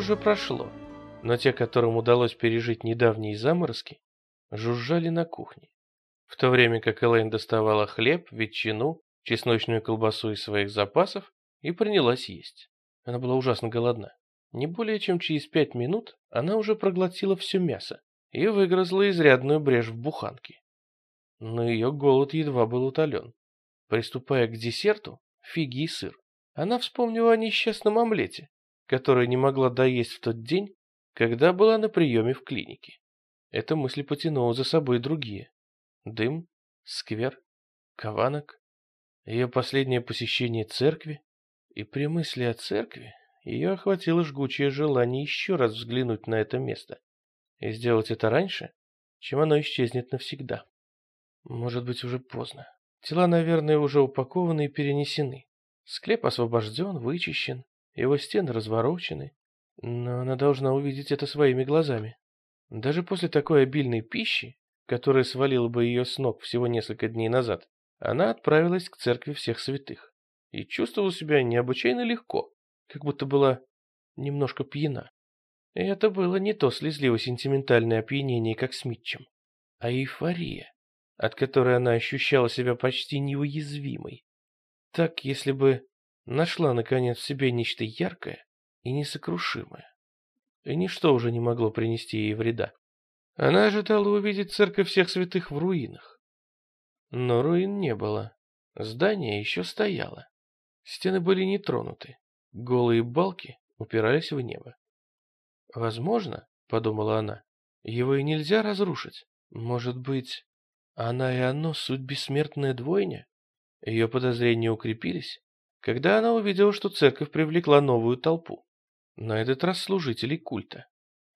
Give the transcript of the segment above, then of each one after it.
похоже, прошло, но те, которым удалось пережить недавние заморозки, жужжали на кухне. В то время как Элейн доставала хлеб, ветчину, чесночную колбасу из своих запасов и принялась есть. Она была ужасно голодна. Не более чем через пять минут она уже проглотила все мясо и выгрызла изрядную брешь в буханке. Но ее голод едва был утолен. Приступая к десерту, фиги и сыр, она вспомнила о несчастном омлете, который не могла доесть в тот день, когда была на приеме в клинике. Эта мысль потянула за собой другие. Дым, сквер, каванок, ее последнее посещение церкви. И при мысли о церкви ее охватило жгучее желание еще раз взглянуть на это место и сделать это раньше, чем оно исчезнет навсегда. Может быть, уже поздно. Тела, наверное, уже упакованы и перенесены. Склеп освобожден, вычищен, его стены разворочены, но она должна увидеть это своими глазами. Даже после такой обильной пищи, которая свалила бы ее с ног всего несколько дней назад, она отправилась к церкви всех святых и чувствовала себя необычайно легко, как будто была немножко пьяна. И это было не то слезливо-сентиментальное опьянение, как с Митчем, а эйфория, от которой она ощущала себя почти неуязвимой. Так, если бы нашла, наконец, в себе нечто яркое и несокрушимое, и ничто уже не могло принести ей вреда. Она ожидала увидеть церковь всех святых в руинах. Но руин не было. Здание еще стояло. Стены были не тронуты. Голые балки упирались в небо. «Возможно, — подумала она, — его и нельзя разрушить. Может быть, она и оно — суть бессмертная двойня?» Ее подозрения укрепились, когда она увидела, что церковь привлекла новую толпу. На этот раз служителей культа.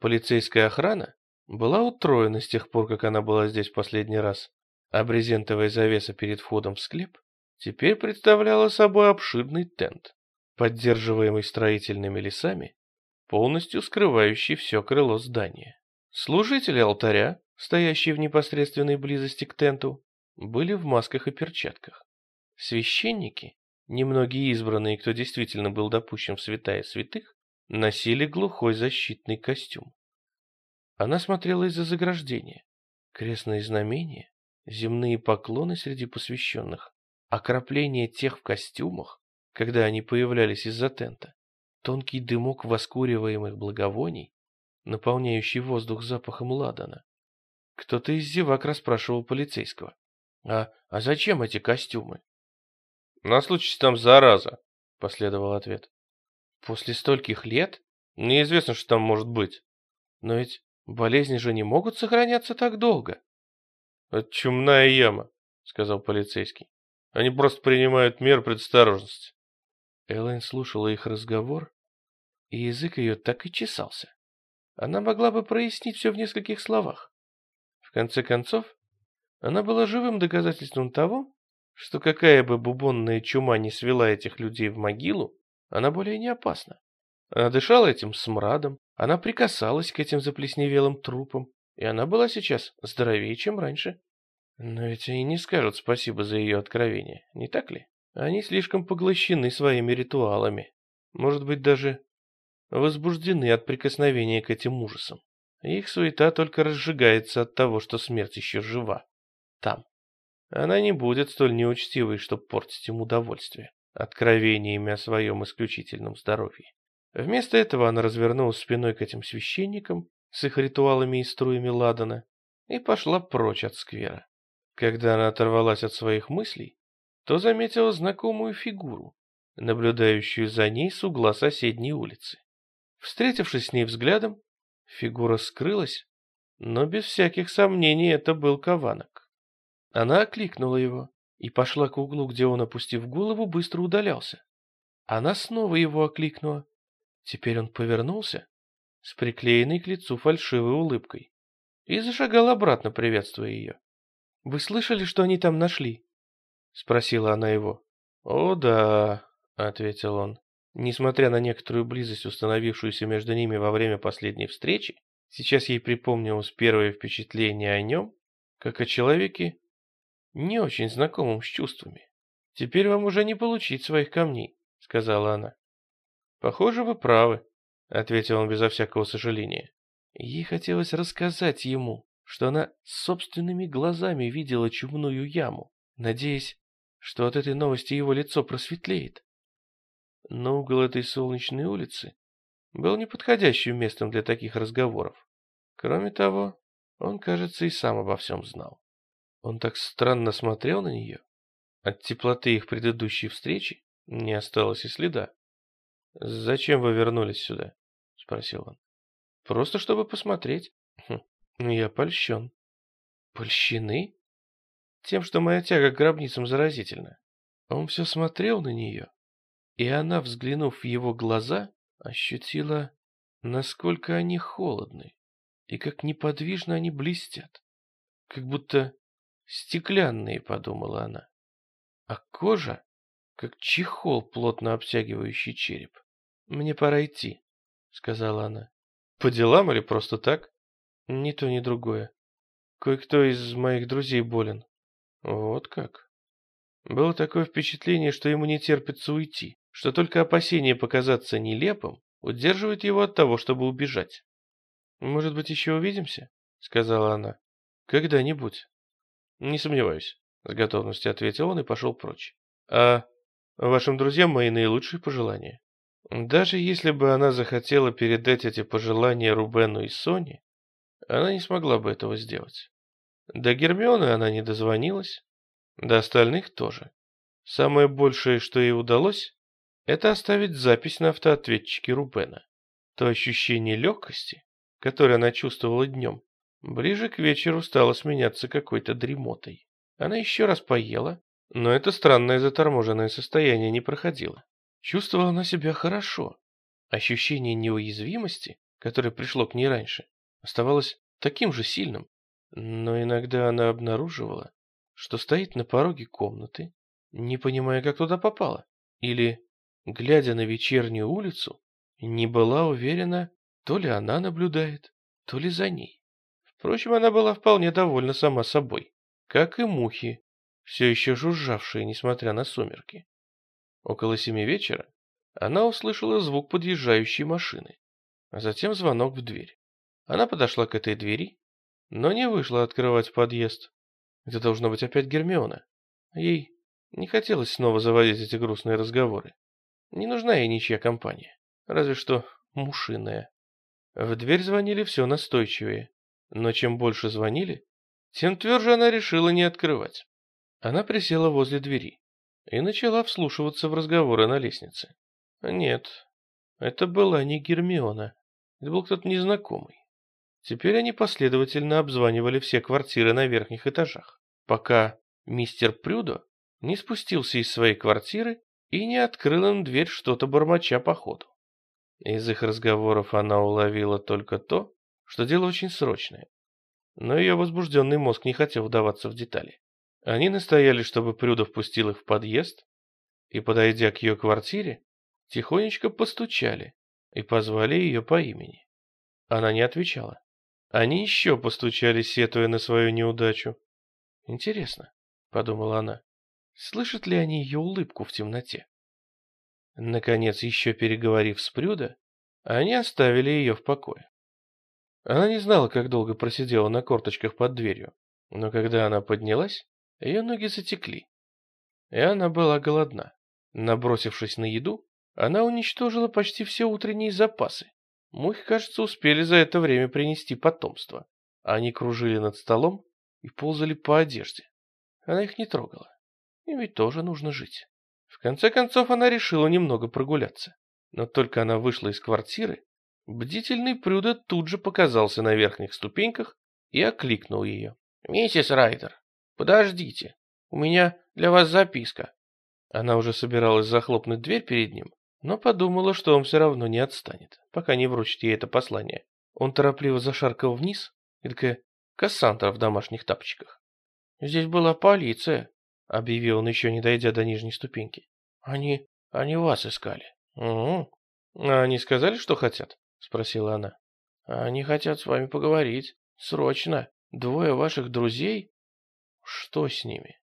Полицейская охрана была утроена с тех пор, как она была здесь в последний раз, а брезентовая завеса перед входом в склеп теперь представляла собой обширный тент поддерживаемый строительными лесами, полностью скрывающий все крыло здания. Служители алтаря, стоящие в непосредственной близости к тенту, были в масках и перчатках. Священники, немногие избранные, кто действительно был допущен в святая святых, носили глухой защитный костюм. Она смотрела из-за заграждения. Крестные знамения, земные поклоны среди посвященных, окропление тех в костюмах, когда они появлялись из-за тента. Тонкий дымок воскуриваемых благовоний, наполняющий воздух запахом ладана. Кто-то из зевак расспрашивал полицейского. «А, а зачем эти костюмы?» «На случай там зараза», — последовал ответ. «После стольких лет? Неизвестно, что там может быть. Но ведь болезни же не могут сохраняться так долго». «Это чумная яма», — сказал полицейский. «Они просто принимают меры предосторожности». Элэйн слушала их разговор, и язык ее так и чесался. Она могла бы прояснить все в нескольких словах. В конце концов, она была живым доказательством того, что какая бы бубонная чума не свела этих людей в могилу, она более не опасна. Она дышала этим смрадом, она прикасалась к этим заплесневелым трупам, и она была сейчас здоровее, чем раньше. Но ведь они не скажут спасибо за ее откровение, не так ли? Они слишком поглощены своими ритуалами, может быть, даже возбуждены от прикосновения к этим ужасам. Их суета только разжигается от того, что смерть еще жива. Там. Она не будет столь неучтивой, чтобы портить им удовольствие откровениями о своем исключительном здоровье. Вместо этого она развернулась спиной к этим священникам с их ритуалами и струями ладана и пошла прочь от сквера. Когда она оторвалась от своих мыслей, то заметила знакомую фигуру, наблюдающую за ней с угла соседней улицы. Встретившись с ней взглядом, фигура скрылась, но без всяких сомнений это был Каванок. Она окликнула его и пошла к углу, где он, опустив голову, быстро удалялся. Она снова его окликнула. Теперь он повернулся с приклеенной к лицу фальшивой улыбкой и зашагал обратно, приветствуя ее. «Вы слышали, что они там нашли?» — спросила она его. «О, да», — ответил он. Несмотря на некоторую близость, установившуюся между ними во время последней встречи, сейчас ей припомнилось первое впечатление о нем, как о человеке, не очень знакомом с чувствами. «Теперь вам уже не получить своих камней», — сказала она. «Похоже, вы правы», ответил он безо всякого сожаления. Ей хотелось рассказать ему, что она собственными глазами видела чумную яму, надеясь, что от этой новости его лицо просветлеет. Но угол этой солнечной улицы был неподходящим местом для таких разговоров. Кроме того, он, кажется, и сам обо всем знал. Он так странно смотрел на нее. От теплоты их предыдущей встречи не осталось и следа. «Зачем вы вернулись сюда?» — спросил он. «Просто чтобы посмотреть. Хм, я польщен». «Польщены?» «Тем, что моя тяга к гробницам заразительна». Он все смотрел на нее, и она, взглянув в его глаза, ощутила, насколько они холодны и как неподвижно они блестят. Как будто стеклянные, подумала она. А кожа, как чехол, плотно обтягивающий череп. Мне пора идти, сказала она. По делам или просто так? Ни то, ни другое. Кое-кто из моих друзей болен. Вот как. Было такое впечатление, что ему не терпится уйти что только опасение показаться нелепым удерживает его от того, чтобы убежать. «Может быть, еще увидимся?» — сказала она. «Когда-нибудь». «Не сомневаюсь», — с готовностью ответил он и пошел прочь. «А вашим друзьям мои наилучшие пожелания». Даже если бы она захотела передать эти пожелания Рубену и Соне, она не смогла бы этого сделать. До Гермионы она не дозвонилась, до остальных тоже. Самое большее, что ей удалось, это оставить запись на автоответчике Рубена. То ощущение легкости, которое она чувствовала днем, ближе к вечеру стало сменяться какой-то дремотой. Она еще раз поела, но это странное заторможенное состояние не проходило. Чувствовала она себя хорошо. Ощущение неуязвимости, которое пришло к ней раньше, оставалось таким же сильным. Но иногда она обнаруживала, что стоит на пороге комнаты, не понимая, как туда попала. Или глядя на вечернюю улицу, не была уверена, то ли она наблюдает, то ли за ней. Впрочем, она была вполне довольна сама собой, как и мухи, все еще жужжавшие, несмотря на сумерки. Около семи вечера она услышала звук подъезжающей машины, а затем звонок в дверь. Она подошла к этой двери, но не вышла открывать подъезд. Это должно быть опять Гермиона. Ей не хотелось снова заводить эти грустные разговоры. Не нужна ей ничья компания, разве что мушиная. В дверь звонили все настойчивее, но чем больше звонили, тем тверже она решила не открывать. Она присела возле двери и начала вслушиваться в разговоры на лестнице. Нет, это была не Гермиона, это был кто-то незнакомый. Теперь они последовательно обзванивали все квартиры на верхних этажах, пока мистер Прюдо не спустился из своей квартиры и не открыл им дверь что-то бормоча по ходу. Из их разговоров она уловила только то, что дело очень срочное. Но ее возбужденный мозг не хотел вдаваться в детали. Они настояли, чтобы Прюдов пустил их в подъезд, и, подойдя к ее квартире, тихонечко постучали и позвали ее по имени. Она не отвечала. Они еще постучали, сетуя на свою неудачу. «Интересно», — подумала она, Слышат ли они ее улыбку в темноте? Наконец, еще переговорив с Прюда, они оставили ее в покое. Она не знала, как долго просидела на корточках под дверью, но когда она поднялась, ее ноги затекли. И она была голодна. Набросившись на еду, она уничтожила почти все утренние запасы. Мухи, кажется, успели за это время принести потомство. Они кружили над столом и ползали по одежде. Она их не трогала. Им ведь тоже нужно жить. В конце концов она решила немного прогуляться. Но только она вышла из квартиры, бдительный Прюда тут же показался на верхних ступеньках и окликнул ее. «Миссис Райдер, подождите, у меня для вас записка». Она уже собиралась захлопнуть дверь перед ним, но подумала, что он все равно не отстанет, пока не вручит ей это послание. Он торопливо зашаркал вниз, и такая Кассандра в домашних тапочках. «Здесь была полиция», объявил он, еще не дойдя до нижней ступеньки. Они... они вас искали. Угу. А они сказали, что хотят? Спросила она. Они хотят с вами поговорить. Срочно. Двое ваших друзей? Что с ними?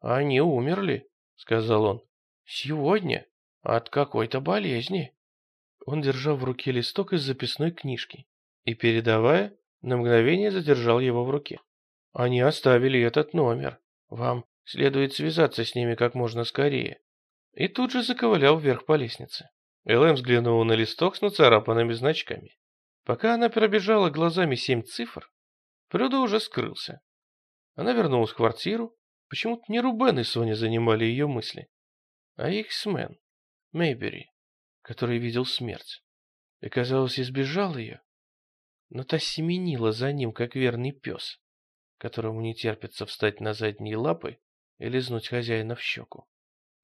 Они умерли, сказал он. Сегодня? От какой-то болезни. Он держал в руке листок из записной книжки и, передавая, на мгновение задержал его в руке. «Они оставили этот номер. Вам следует связаться с ними как можно скорее». И тут же заковылял вверх по лестнице. Элэм взглянула на листок с нацарапанными значками. Пока она пробежала глазами семь цифр, Прюда уже скрылся. Она вернулась в квартиру. Почему-то не Рубен и Соня занимали ее мысли, а Иксмен, Мейбери, который видел смерть. И, казалось, избежал ее, но та семенила за ним, как верный пес, которому не терпится встать на задние лапы и лизнуть хозяина в щеку.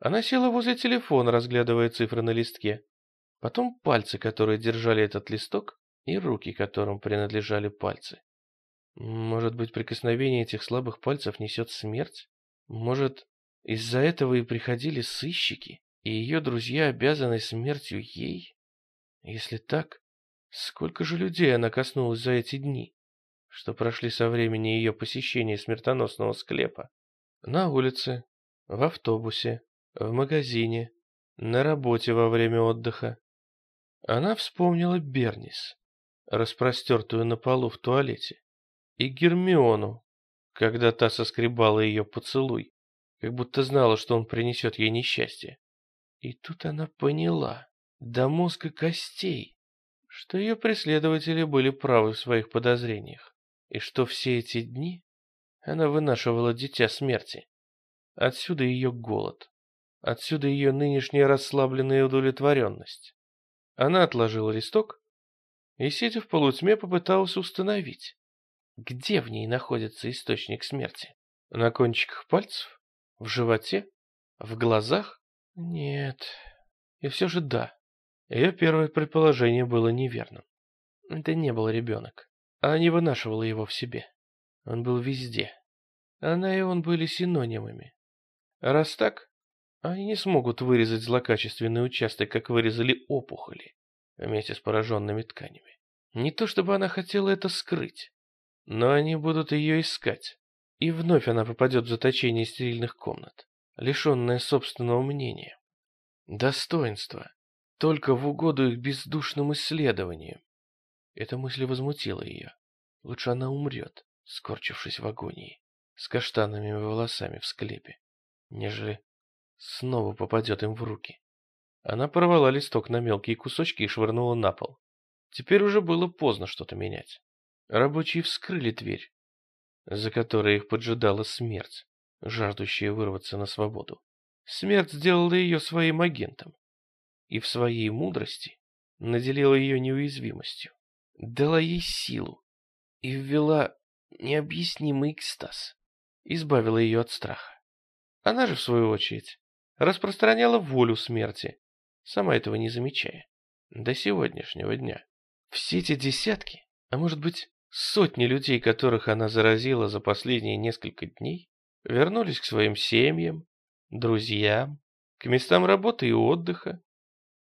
Она села возле телефона, разглядывая цифры на листке. Потом пальцы, которые держали этот листок, и руки, которым принадлежали пальцы. Может быть, прикосновение этих слабых пальцев несет смерть? Может, из-за этого и приходили сыщики, и ее друзья обязаны смертью ей? Если так, сколько же людей она коснулась за эти дни, что прошли со времени ее посещения смертоносного склепа? На улице, в автобусе, в магазине, на работе во время отдыха. Она вспомнила Бернис, распростертую на полу в туалете и Гермиону, когда та соскребала ее поцелуй, как будто знала, что он принесет ей несчастье. И тут она поняла, до мозга костей, что ее преследователи были правы в своих подозрениях, и что все эти дни она вынашивала дитя смерти. Отсюда ее голод, отсюда ее нынешняя расслабленная удовлетворенность. Она отложила листок и, сидя в полутьме, попыталась установить, где в ней находится источник смерти? На кончиках пальцев? В животе? В глазах? Нет. И все же да. Ее первое предположение было неверным. Это не был ребенок. Она не вынашивала его в себе. Он был везде. Она и он были синонимами. Раз так, они не смогут вырезать злокачественный участок, как вырезали опухоли, вместе с пораженными тканями. Не то чтобы она хотела это скрыть. Но они будут ее искать. И вновь она попадет в заточение стерильных комнат, лишенная собственного мнения. Достоинство. Только в угоду их бездушным исследованиям. Эта мысль возмутила ее. Лучше она умрет, скорчившись в агонии, с каштанными волосами в склепе, нежели снова попадет им в руки. Она порвала листок на мелкие кусочки и швырнула на пол. Теперь уже было поздно что-то менять. Рабочие вскрыли дверь, за которой их поджидала смерть, жаждущая вырваться на свободу. Смерть сделала ее своим агентом и в своей мудрости наделила ее неуязвимостью, дала ей силу и ввела необъяснимый экстаз, избавила ее от страха. Она же, в свою очередь, распространяла волю смерти, сама этого не замечая, до сегодняшнего дня. Все эти десятки, а может быть Сотни людей, которых она заразила за последние несколько дней, вернулись к своим семьям, друзьям, к местам работы и отдыха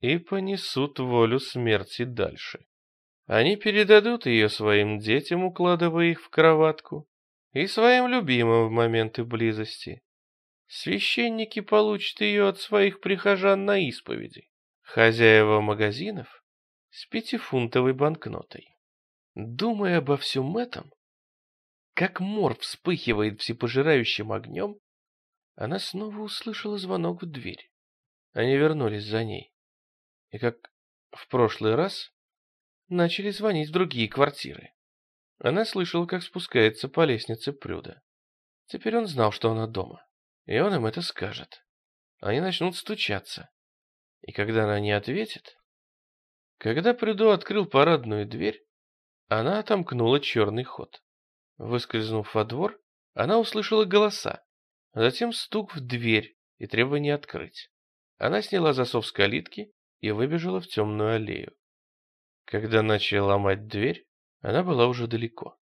и понесут волю смерти дальше. Они передадут ее своим детям, укладывая их в кроватку, и своим любимым в моменты близости. Священники получат ее от своих прихожан на исповеди. Хозяева магазинов с пятифунтовой банкнотой. Думая обо всем этом, как мор вспыхивает всепожирающим огнем, она снова услышала звонок в дверь. Они вернулись за ней. И как в прошлый раз, начали звонить в другие квартиры. Она слышала, как спускается по лестнице Прюда. Теперь он знал, что она дома, и он им это скажет. Они начнут стучаться. И когда она не ответит... Когда Прюдо открыл парадную дверь, она отомкнула черный ход. Выскользнув во двор, она услышала голоса, затем стук в дверь и требование открыть. Она сняла засов с калитки и выбежала в темную аллею. Когда начали ломать дверь, она была уже далеко.